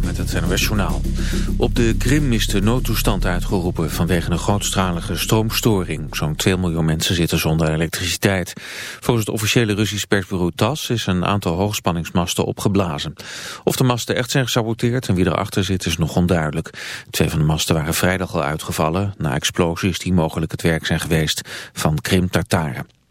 Met het NOS. Op de Krim is de noodtoestand uitgeroepen vanwege een grootschalige stroomstoring. Zo'n 2 miljoen mensen zitten zonder elektriciteit. Volgens het officiële Russisch persbureau TAS is een aantal hoogspanningsmasten opgeblazen. Of de masten echt zijn gesaboteerd en wie erachter zit is nog onduidelijk. Twee van de masten waren vrijdag al uitgevallen na explosies die mogelijk het werk zijn geweest van Krim-Tartaren.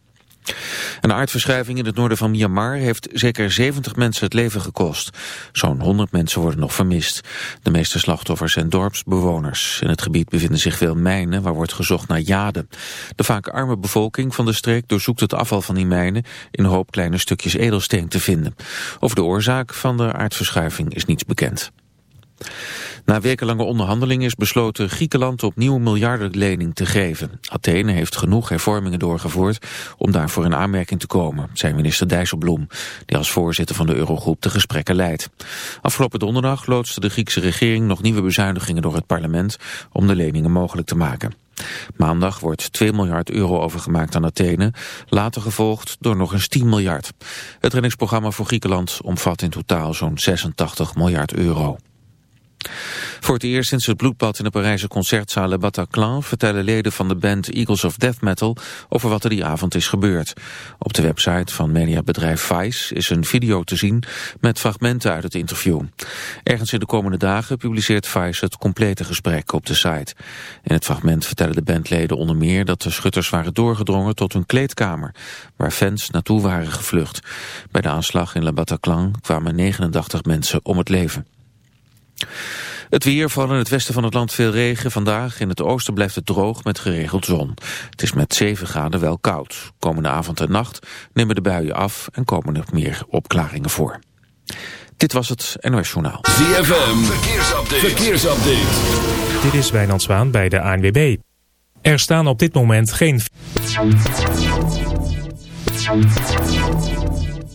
Een aardverschuiving in het noorden van Myanmar heeft zeker 70 mensen het leven gekost. Zo'n 100 mensen worden nog vermist. De meeste slachtoffers zijn dorpsbewoners. In het gebied bevinden zich veel mijnen waar wordt gezocht naar jade. De vaak arme bevolking van de streek doorzoekt het afval van die mijnen... in hoop kleine stukjes edelsteen te vinden. Over de oorzaak van de aardverschuiving is niets bekend. Na wekenlange onderhandelingen is besloten Griekenland opnieuw miljardenlening te geven. Athene heeft genoeg hervormingen doorgevoerd om daarvoor in aanmerking te komen, zei minister Dijsselbloem, die als voorzitter van de Eurogroep de gesprekken leidt. Afgelopen donderdag loodste de Griekse regering nog nieuwe bezuinigingen door het parlement om de leningen mogelijk te maken. Maandag wordt 2 miljard euro overgemaakt aan Athene, later gevolgd door nog eens 10 miljard. Het reddingsprogramma voor Griekenland omvat in totaal zo'n 86 miljard euro. Voor het eerst sinds het bloedbad in de Parijse concertzaal Le Bataclan vertellen leden van de band Eagles of Death Metal over wat er die avond is gebeurd. Op de website van mediabedrijf Vice is een video te zien met fragmenten uit het interview. Ergens in de komende dagen publiceert Vice het complete gesprek op de site. In het fragment vertellen de bandleden onder meer dat de schutters waren doorgedrongen tot hun kleedkamer, waar fans naartoe waren gevlucht. Bij de aanslag in Le Bataclan kwamen 89 mensen om het leven. Het weer, vooral in het westen van het land veel regen. Vandaag in het oosten blijft het droog met geregeld zon. Het is met 7 graden wel koud. Komende avond en nacht nemen de buien af en komen er meer opklaringen voor. Dit was het NOS Journaal. ZFM, verkeersupdate. verkeersupdate. Dit is Wijnand Zwaan bij de ANWB. Er staan op dit moment geen...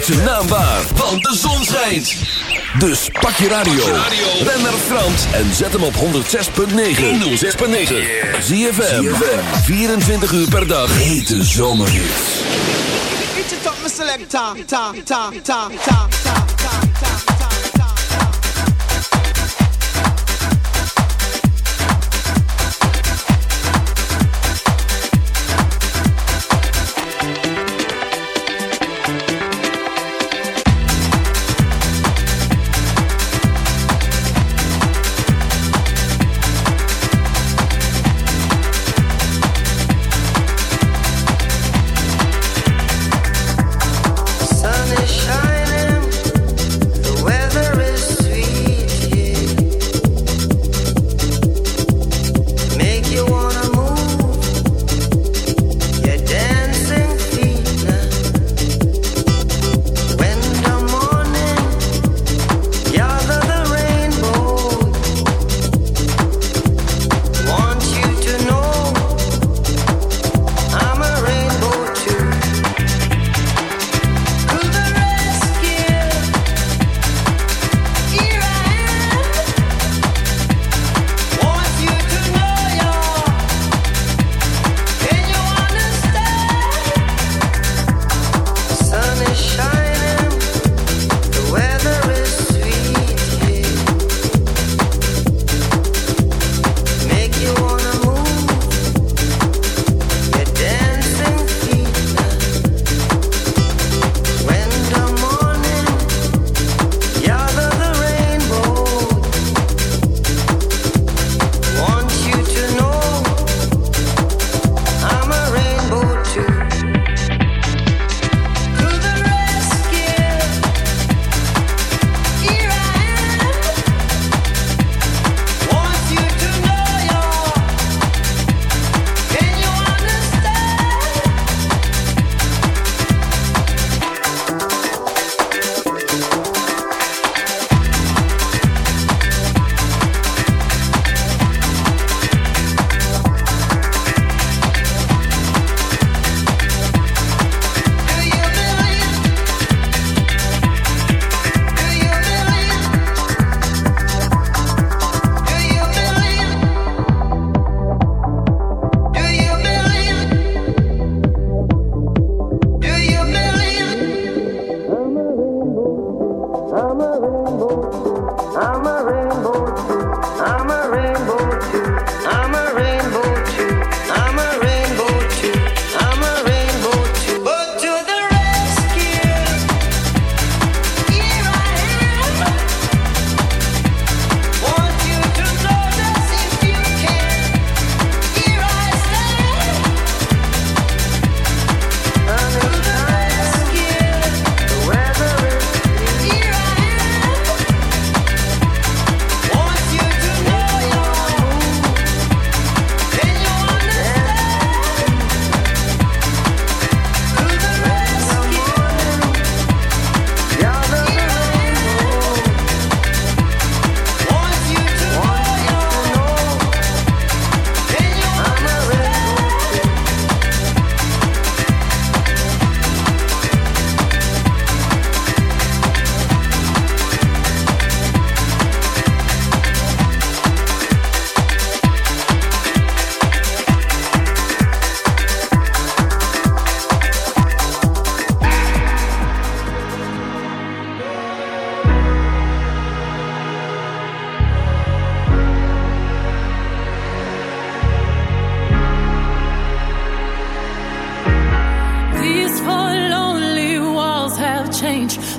Maakt zijn naam waar, want de zon schijnt. Dus pak je radio, ren naar Frans en zet hem op 106.9. 106.9. Zie je 24 uur per dag. Hete zomerhits. It's a top ta, ta, ta, ta, ta,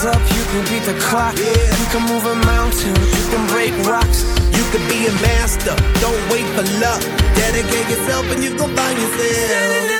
hands up, you can beat the clock. Yeah. You can move a mountain, you can break rocks. You can be a master, don't wait for luck. Dedicate yourself and you gon' find yourself.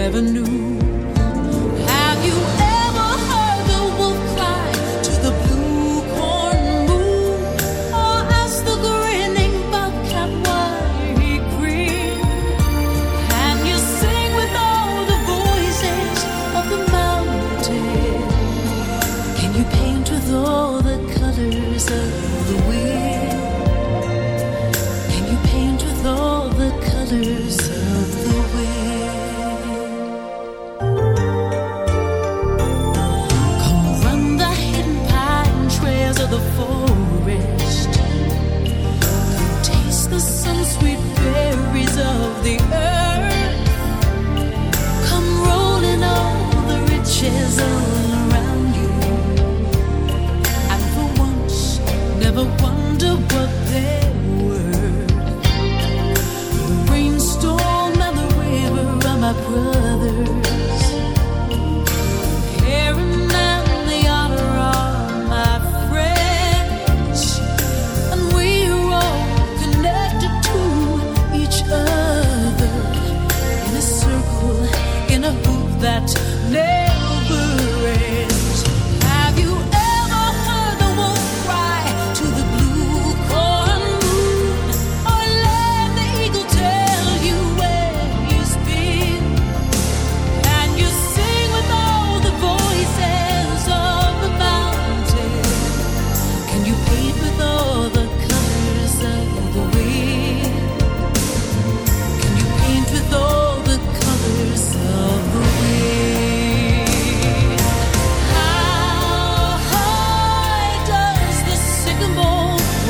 never knew.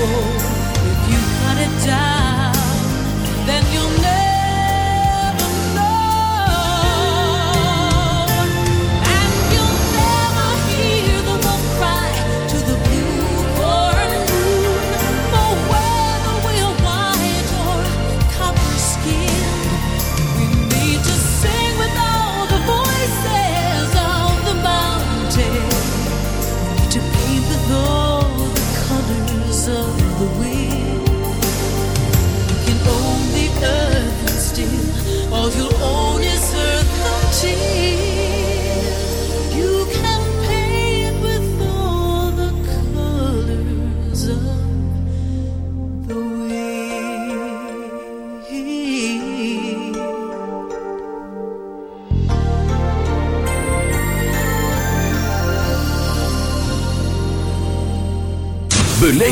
if you gotta die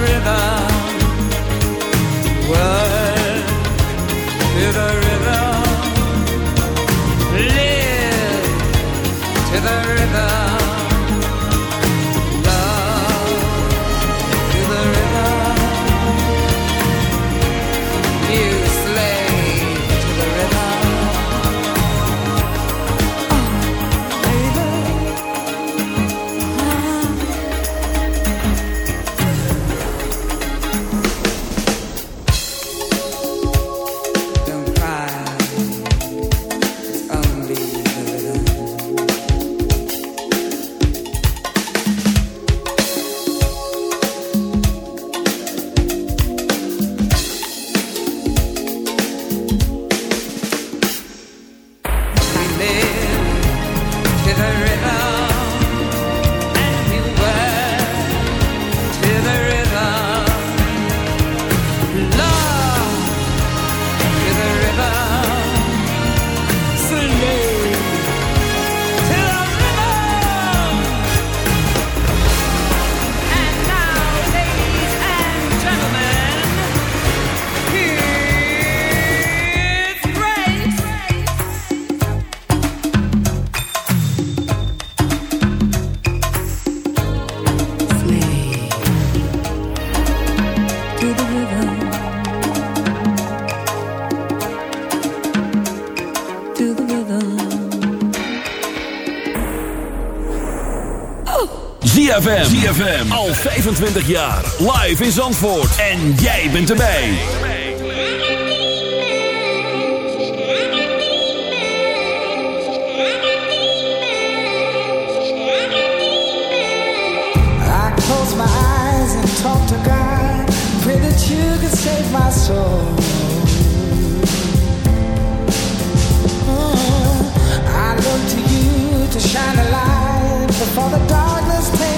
river. Well, ZFM. ZFM. Al 25 jaar. Live in Zandvoort. En jij bent erbij. I close my eyes and talk to God. Pray that you can save my soul. Mm. I look to you to shine a light before the dark.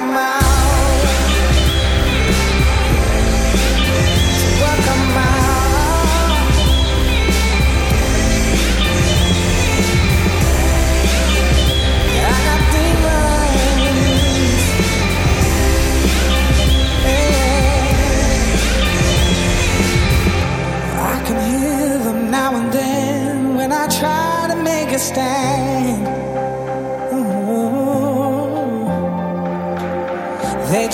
my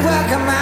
welcome my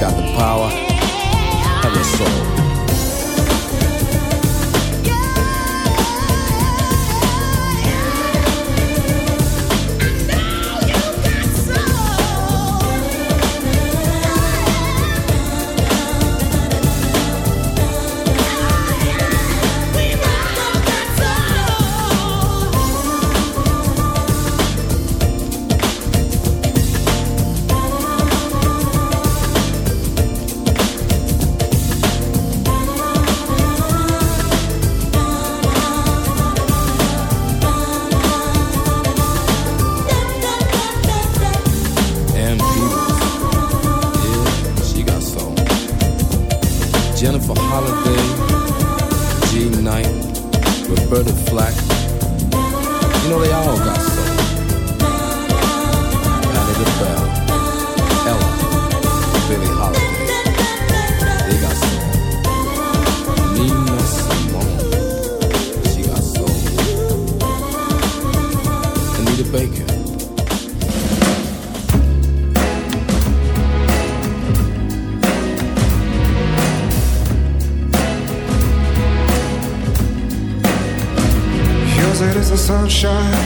Got the power of the soul. Sunshine,